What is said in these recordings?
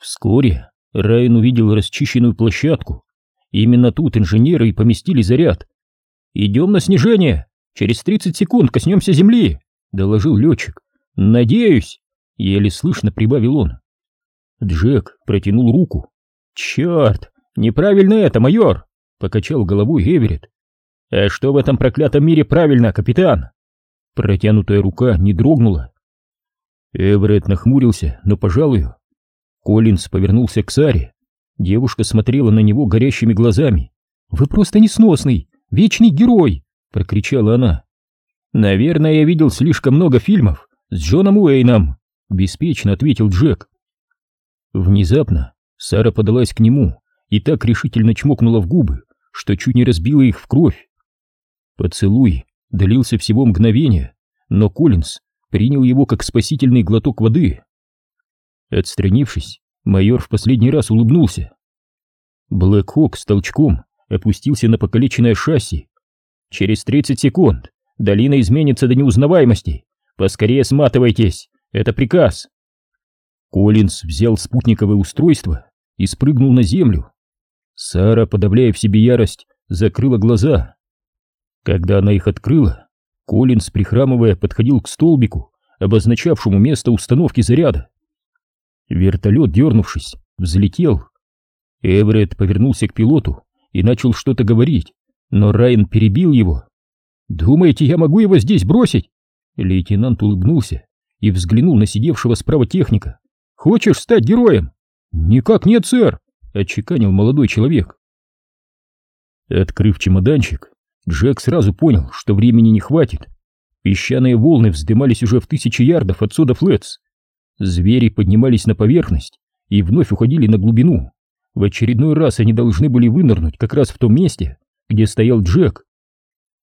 Вскоре Райан увидел расчищенную площадку. Именно тут инженеры и поместили заряд. «Идем на снижение! Через 30 секунд коснемся земли!» — доложил летчик. «Надеюсь!» — еле слышно прибавил он. Джек протянул руку. «Черт! Неправильно это, майор!» — покачал головой Эверетт. «А что в этом проклятом мире правильно, капитан?» Протянутая рука не дрогнула. Эверетт нахмурился, но, пожалуй, Коллинз повернулся к Саре. Девушка смотрела на него горящими глазами. «Вы просто несносный, вечный герой!» — прокричала она. «Наверное, я видел слишком много фильмов с Джоном Уэйном», — беспечно ответил Джек. Внезапно Сара подалась к нему и так решительно чмокнула в губы, что чуть не разбила их в кровь. Поцелуй длился всего мгновение, но Коллинз принял его как спасительный глоток воды. Отстранившись, майор в последний раз улыбнулся. Блэк Хок с толчком опустился на покалеченное шасси. «Через 30 секунд долина изменится до неузнаваемости. Поскорее сматывайтесь, это приказ!» Коллинз взял спутниковое устройство и спрыгнул на землю. Сара, подавляя в себе ярость, закрыла глаза. Когда она их открыла, Коллинз, прихрамывая, подходил к столбику, обозначавшему место установки заряда. Вертолет, дернувшись, взлетел. Эверетт повернулся к пилоту и начал что-то говорить, но Райан перебил его. «Думаете, я могу его здесь бросить?» Лейтенант улыбнулся и взглянул на сидевшего справа техника. «Хочешь стать героем?» «Никак нет, сэр!» — отчеканил молодой человек. Открыв чемоданчик, Джек сразу понял, что времени не хватит. Песчаные волны вздымались уже в тысячи ярдов от Сода Флетс. Звери поднимались на поверхность и вновь уходили на глубину. В очередной раз они должны были вынырнуть как раз в том месте, где стоял Джек.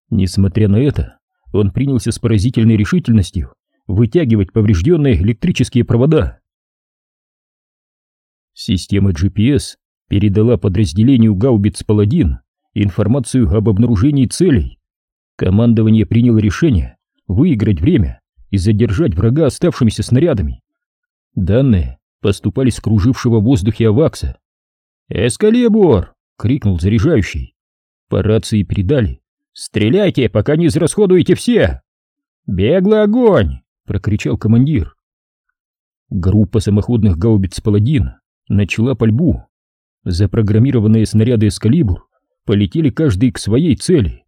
Несмотря на это, он принялся с поразительной решительностью вытягивать поврежденные электрические провода. Система GPS передала подразделению гаубиц «Паладин» информацию об обнаружении целей. Командование приняло решение выиграть время и задержать врага оставшимися снарядами. Данные поступали с кружившего в воздухе Авакса. «Эскалибур!» — крикнул заряжающий. По рации передали. «Стреляйте, пока не израсходуете все!» «Беглый огонь!» — прокричал командир. Группа самоходных гаубиц «Паладин» начала пальбу. Запрограммированные снаряды «Эскалибур» полетели каждый к своей цели.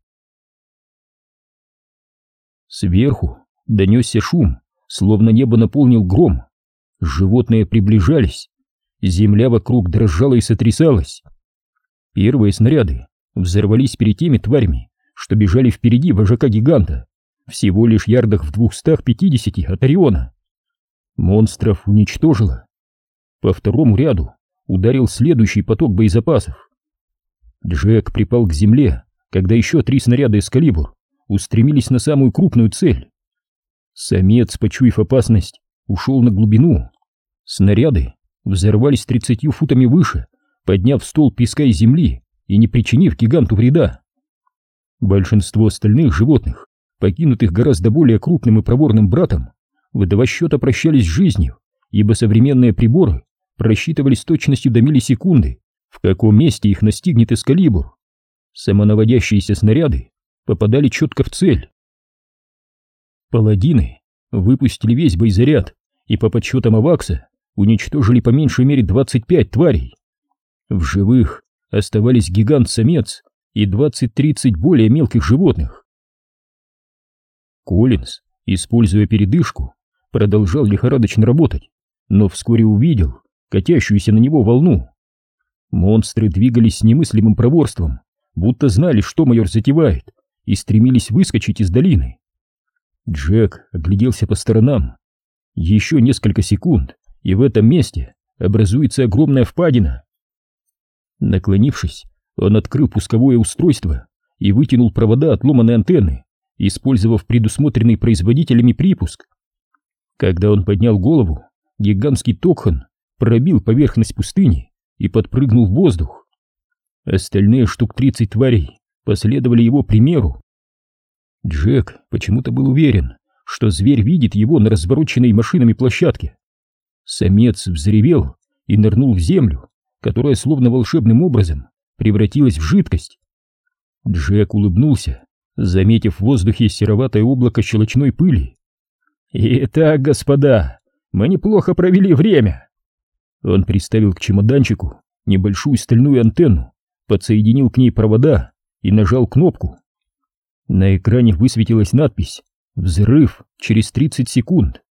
Сверху донесся шум, словно небо наполнил гром. Животные приближались. Земля вокруг дрожала и сотрясалась. Первые снаряды взорвались перед теми тварями, что бежали впереди вожака-гиганта, всего лишь ярдах в двухстах пятидесяти от Ориона. Монстров уничтожило. По второму ряду ударил следующий поток боезапасов. Джек припал к земле, когда еще три снаряда из калибр устремились на самую крупную цель. Самец, почуяв опасность, ушел на глубину. Снаряды взорвались тридцатью футами выше, подняв стол песка и земли и не причинив гиганту вреда. Большинство остальных животных, покинутых гораздо более крупным и проворным братом, в два счета прощались с жизнью, ибо современные приборы просчитывали с точностью до миллисекунды, в каком месте их настигнет эскалибур. Самонаводящиеся снаряды попадали четко в цель. Паладины выпустили весь боезаряд и по подсчетам Авакса уничтожили по меньшей мере 25 тварей. В живых оставались гигант-самец и 20-30 более мелких животных. Коллинз, используя передышку, продолжал лихорадочно работать, но вскоре увидел катящуюся на него волну. Монстры двигались с немыслимым проворством, будто знали, что майор затевает, и стремились выскочить из долины. Джек огляделся по сторонам. Еще несколько секунд, и в этом месте образуется огромная впадина. Наклонившись, он открыл пусковое устройство и вытянул провода отломанной антенны, использовав предусмотренный производителями припуск. Когда он поднял голову, гигантский токхан пробил поверхность пустыни и подпрыгнул в воздух. Остальные штук тридцать тварей последовали его примеру. Джек почему-то был уверен, что зверь видит его на развороченной машинами площадке. Самец взревел и нырнул в землю, которая словно волшебным образом превратилась в жидкость. Джек улыбнулся, заметив в воздухе сероватое облако щелочной пыли. «Итак, господа, мы неплохо провели время!» Он приставил к чемоданчику небольшую стальную антенну, подсоединил к ней провода и нажал кнопку. На экране высветилась надпись «Взрыв через 30 секунд».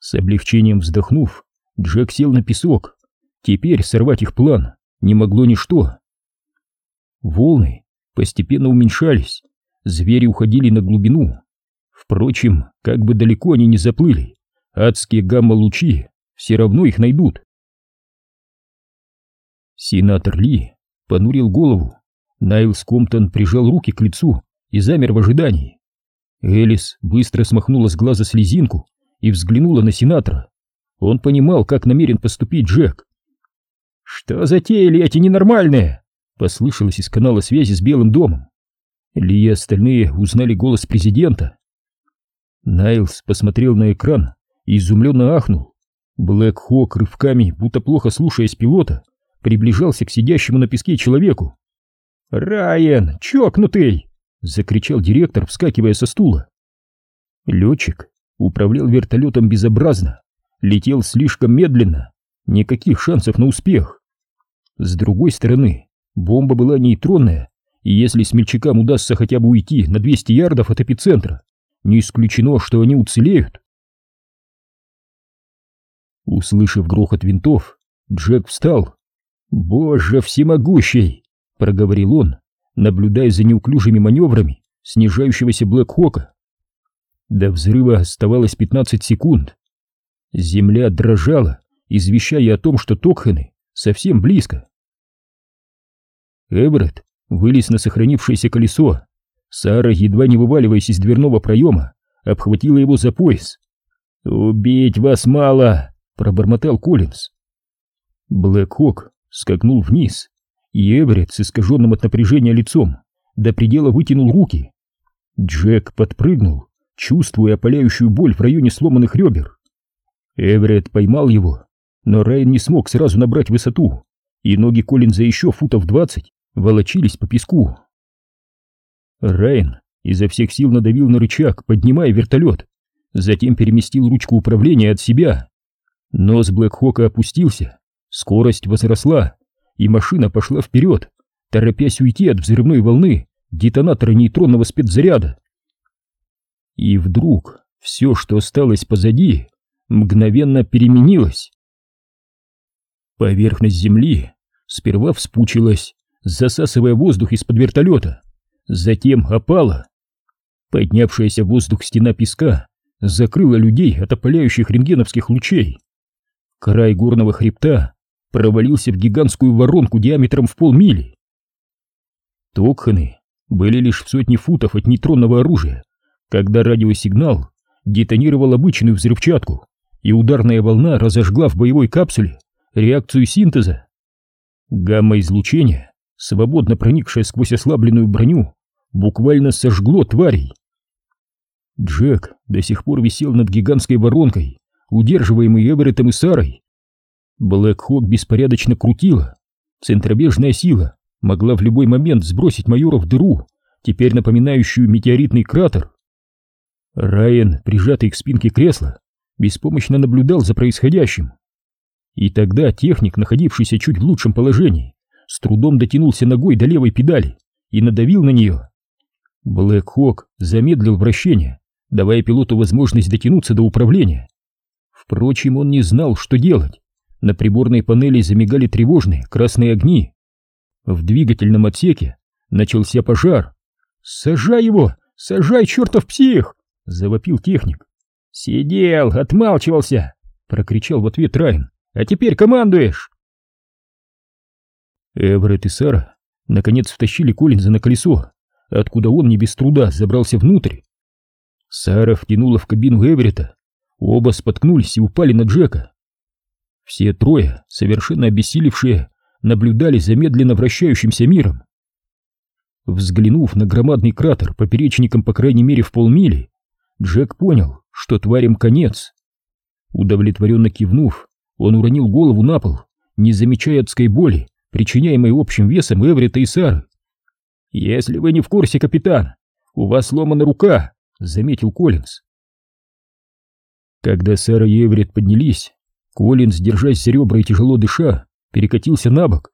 С облегчением вздохнув, Джек сел на песок. Теперь сорвать их план не могло ничто. Волны постепенно уменьшались, звери уходили на глубину. Впрочем, как бы далеко они ни заплыли, адские гамма-лучи все равно их найдут. Сенатор Ли понурил голову. Найлс Комптон прижал руки к лицу и замер в ожидании. Элис быстро смахнула с глаза слезинку и взглянула на сенатора. Он понимал, как намерен поступить Джек. «Что затеяли эти ненормальные?» — послышалось из канала связи с Белым домом. Ли и остальные узнали голос президента. Найлс посмотрел на экран и изумленно ахнул. Блэк Хок рывками, будто плохо слушаясь пилота, приближался к сидящему на песке человеку. «Райан, чокнутый!» — закричал директор, вскакивая со стула. Летчик управлял вертолетом безобразно, летел слишком медленно, никаких шансов на успех. С другой стороны, бомба была нейтронная, и если смельчакам удастся хотя бы уйти на 200 ярдов от эпицентра, не исключено, что они уцелеют. Услышав грохот винтов, Джек встал. «Боже всемогущий!» — проговорил он, наблюдая за неуклюжими маневрами снижающегося Блэкхока. До взрыва оставалось 15 секунд. Земля дрожала, извещая о том, что Токхены совсем близко. Эверетт вылез на сохранившееся колесо. Сара, едва не вываливаясь из дверного проема, обхватила его за пояс. «Убить вас мало!» — пробормотал Коллинз. Блэк скакнул вниз, и Эверетт с искаженным от напряжения лицом до предела вытянул руки. Джек подпрыгнул, чувствуя опаляющую боль в районе сломанных ребер. Эверетт поймал его, но Райан не смог сразу набрать высоту, и ноги Коллинза еще футов двадцать волочились по песку. Райан изо всех сил надавил на рычаг, поднимая вертолет, затем переместил ручку управления от себя. Нос Блэкхока опустился, скорость возросла, и машина пошла вперед, торопясь уйти от взрывной волны детонатора нейтронного спецзаряда. И вдруг все, что осталось позади, мгновенно переменилось. Поверхность земли сперва вспучилась, засасывая воздух из-под вертолета, затем опала. Поднявшаяся в воздух стена песка закрыла людей от опаляющих рентгеновских лучей. Край горного хребта провалился в гигантскую воронку диаметром в полмили. Токханы были лишь в сотни футов от нейтронного оружия, когда радиосигнал детонировал обычную взрывчатку, и ударная волна разожгла в боевой капсуле реакцию синтеза. Гамма-излучение, свободно проникшее сквозь ослабленную броню, буквально сожгло тварей. Джек до сих пор висел над гигантской воронкой, удерживаемый Эвереттом и Сарой. Блэк Хок беспорядочно крутила. Центробежная сила могла в любой момент сбросить майора в дыру, теперь напоминающую метеоритный кратер. Райан, прижатый к спинке кресла, беспомощно наблюдал за происходящим. И тогда техник, находившийся чуть в лучшем положении, с трудом дотянулся ногой до левой педали и надавил на нее. Блэк Хок замедлил вращение, давая пилоту возможность дотянуться до управления. Впрочем, он не знал, что делать. На приборной панели замигали тревожные красные огни. В двигательном отсеке начался пожар. «Сажай его! Сажай, чертов псих!» — завопил техник. «Сидел, отмалчивался!» — прокричал в ответ Райан. А теперь командуешь!» Эверетт и Сара наконец втащили Коллинза на колесо, откуда он не без труда забрался внутрь. Сара втянула в кабину Эверетта, оба споткнулись и упали на Джека. Все трое, совершенно обессилевшие, наблюдали за медленно вращающимся миром. Взглянув на громадный кратер поперечником по крайней мере в полмили, Джек понял, что тварям конец. Удовлетворенно кивнув, он уронил голову на пол, не замечая адской боли, причиняемой общим весом Эврита и Сары. «Если вы не в курсе, капитан, у вас сломана рука», — заметил Коллинз. Когда Сара и Эврит поднялись, Коллинз, держась за ребра и тяжело дыша, перекатился на бок.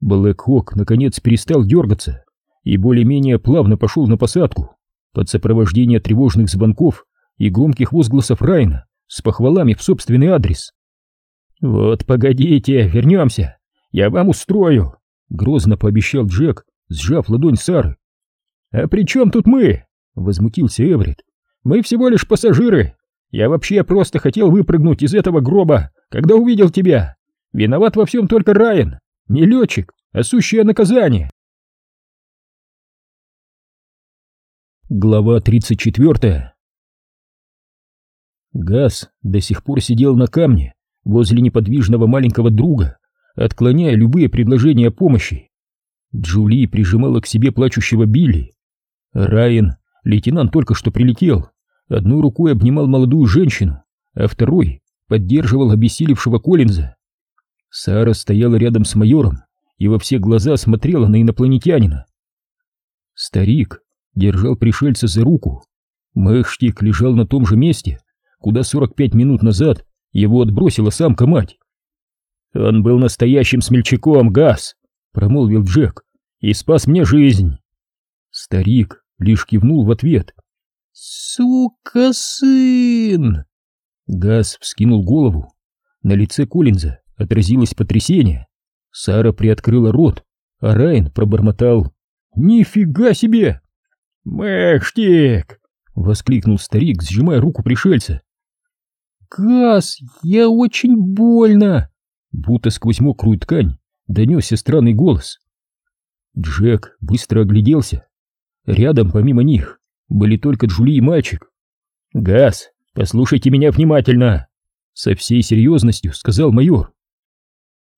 Блэк Хок наконец перестал дергаться и более-менее плавно пошел на посадку под сопровождение тревожных звонков и громких возгласов Райна с похвалами в собственный адрес. «Вот погодите, вернемся, я вам устрою», — грозно пообещал Джек, сжав ладонь Сары. «А при чем тут мы?» — возмутился Эврит. «Мы всего лишь пассажиры. Я вообще просто хотел выпрыгнуть из этого гроба, когда увидел тебя. Виноват во всем только Райан, не летчик, а сущее наказание». Глава 34 Газ до сих пор сидел на камне возле неподвижного маленького друга, отклоняя любые предложения помощи. Джули прижимала к себе плачущего Билли. Райан, лейтенант только что прилетел, одной рукой обнимал молодую женщину, а второй поддерживал обессилевшего Коллинза. Сара стояла рядом с майором и во все глаза смотрела на инопланетянина. Старик держал пришельца за руку. Мэхштик лежал на том же месте, куда 45 минут назад его отбросила самка-мать. «Он был настоящим смельчаком, Газ!» — промолвил Джек. «И спас мне жизнь!» Старик лишь кивнул в ответ. «Сука, сын!» Газ вскинул голову. На лице Коллинза отразилось потрясение. Сара приоткрыла рот, а Райан пробормотал. «Нифига себе!» «Мэхштик!» — воскликнул старик, сжимая руку пришельца. «Газ, я очень больно!» Будто сквозь мокрую ткань донесся странный голос. Джек быстро огляделся. Рядом, помимо них, были только Джули и мальчик. «Газ, послушайте меня внимательно!» Со всей серьезностью сказал майор.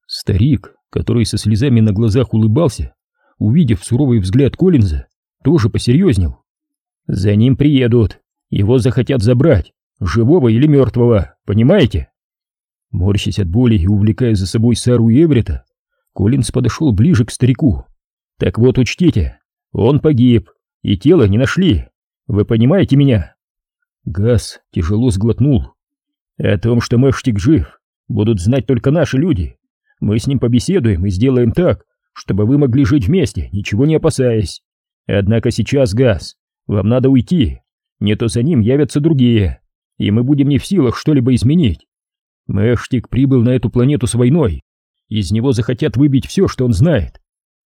Старик, который со слезами на глазах улыбался, увидев суровый взгляд Коллинза, тоже посерьезнел. «За ним приедут, его захотят забрать, живого или мертвого, понимаете?» Морщась от боли и увлекая за собой Сару и Эврита, Коллинз подошел ближе к старику. «Так вот, учтите, он погиб, и тело не нашли. Вы понимаете меня?» Газ тяжело сглотнул. «О том, что Мэштик жив, будут знать только наши люди. Мы с ним побеседуем и сделаем так, чтобы вы могли жить вместе, ничего не опасаясь. Однако сейчас, Газ, вам надо уйти, не то за ним явятся другие, и мы будем не в силах что-либо изменить. Мэштик прибыл на эту планету с войной, из него захотят выбить все, что он знает.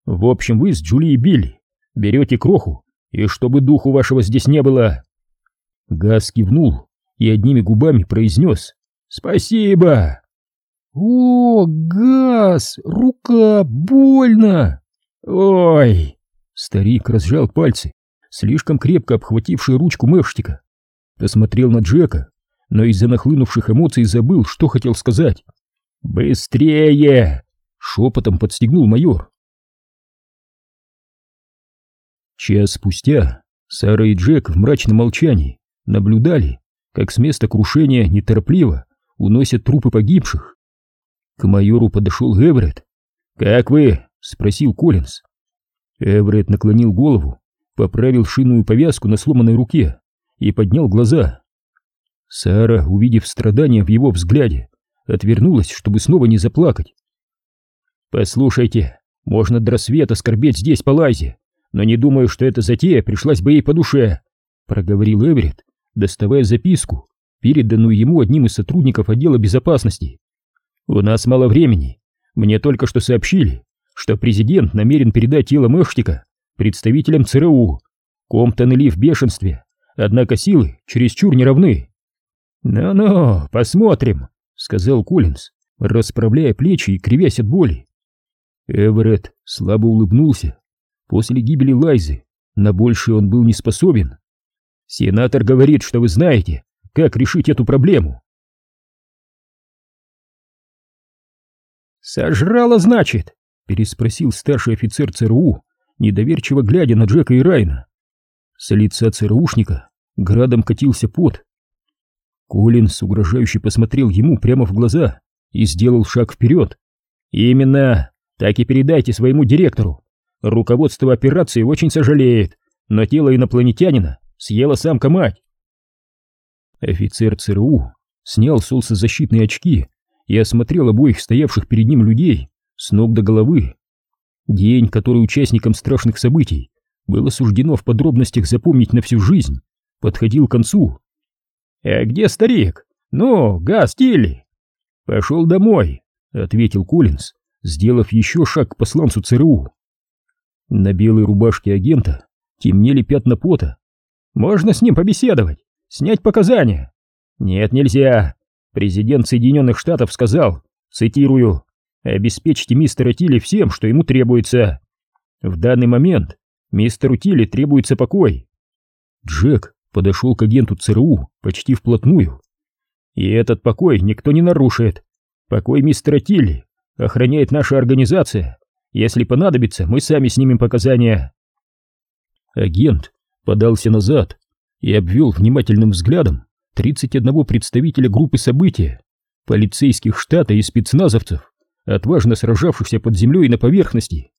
В общем, вы с Джули и Билли берете кроху, и чтобы духу вашего здесь не было. Газ кивнул и одними губами произнес «Спасибо!» «О, Газ! Рука! Больно!» «Ой!» Старик разжал пальцы, слишком крепко обхватившие ручку Мэвштика. Посмотрел на Джека, но из-за нахлынувших эмоций забыл, что хотел сказать. «Быстрее!» — шепотом подстегнул майор. Час спустя Сара и Джек в мрачном молчании наблюдали, как с места крушения неторопливо уносят трупы погибших. К майору подошел Эврет. «Как вы?» — спросил Коллинз. Эврет наклонил голову, поправил шинную повязку на сломанной руке и поднял глаза. Сара, увидев страдания в его взгляде, отвернулась, чтобы снова не заплакать. «Послушайте, можно до рассвета скорбеть здесь по лазе, но не думаю, что эта затея пришлась бы ей по душе», проговорил Эверетт, доставая записку, переданную ему одним из сотрудников отдела безопасности. «У нас мало времени. Мне только что сообщили, что президент намерен передать тело Мэштика представителям ЦРУ. Комптон и Ли в бешенстве, однако силы чересчур неравны. «Ну-ну, посмотрим», — сказал Коллинз, расправляя плечи и кривясь от боли. Эверетт слабо улыбнулся. После гибели Лайзы на большее он был не способен. «Сенатор говорит, что вы знаете, как решить эту проблему». «Сожрала, значит?» переспросил старший офицер ЦРУ, недоверчиво глядя на Джека и Райна. С лица ЦРУшника градом катился пот. Коллинс угрожающе посмотрел ему прямо в глаза и сделал шаг вперед. «Именно, так и передайте своему директору. Руководство операции очень сожалеет, но тело инопланетянина съела самка-мать». Офицер ЦРУ снял солнцезащитные очки и осмотрел обоих стоявших перед ним людей с ног до головы. День, который участникам страшных событий было суждено в подробностях запомнить на всю жизнь, подходил к концу. «А где старик? Ну, газ Тилли!» «Пошел домой», — ответил Коллинз, сделав еще шаг к посланцу ЦРУ. На белой рубашке агента темнели пятна пота. «Можно с ним побеседовать? Снять показания?» «Нет, нельзя. Президент Соединенных Штатов сказал, цитирую, «Обеспечьте мистера Тилли всем, что ему требуется. В данный момент мистеру Тилли требуется покой». Джек подошел к агенту ЦРУ почти вплотную. «И этот покой никто не нарушит. Покой мистера Тилли охраняет наша организация. Если понадобится, мы сами снимем показания». Агент подался назад и обвел внимательным взглядом 31 представителя группы события, полицейских штата и спецназовцев, отважно сражавшихся под землей и на поверхности.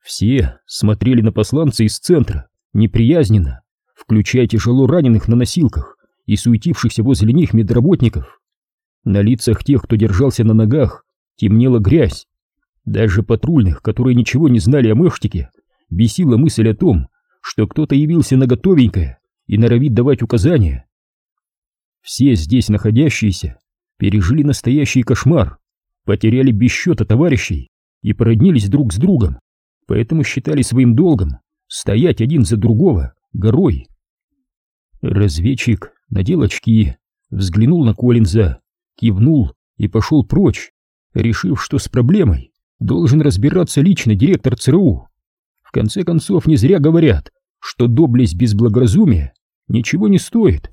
Все смотрели на посланца из центра, неприязненно, включая тяжело раненых на носилках и суетившихся возле них медработников. На лицах тех, кто держался на ногах, темнела грязь. Даже патрульных, которые ничего не знали о мыштике, бесила мысль о том, что кто-то явился на готовенькое и норовит давать указания. Все здесь находящиеся пережили настоящий кошмар, потеряли без счета товарищей и породнились друг с другом, поэтому считали своим долгом стоять один за другого горой. Разведчик надел очки, взглянул на Коллинза, кивнул и пошел прочь, решив, что с проблемой должен разбираться лично директор ЦРУ. В конце концов, не зря говорят, что доблесть без благоразумия ничего не стоит.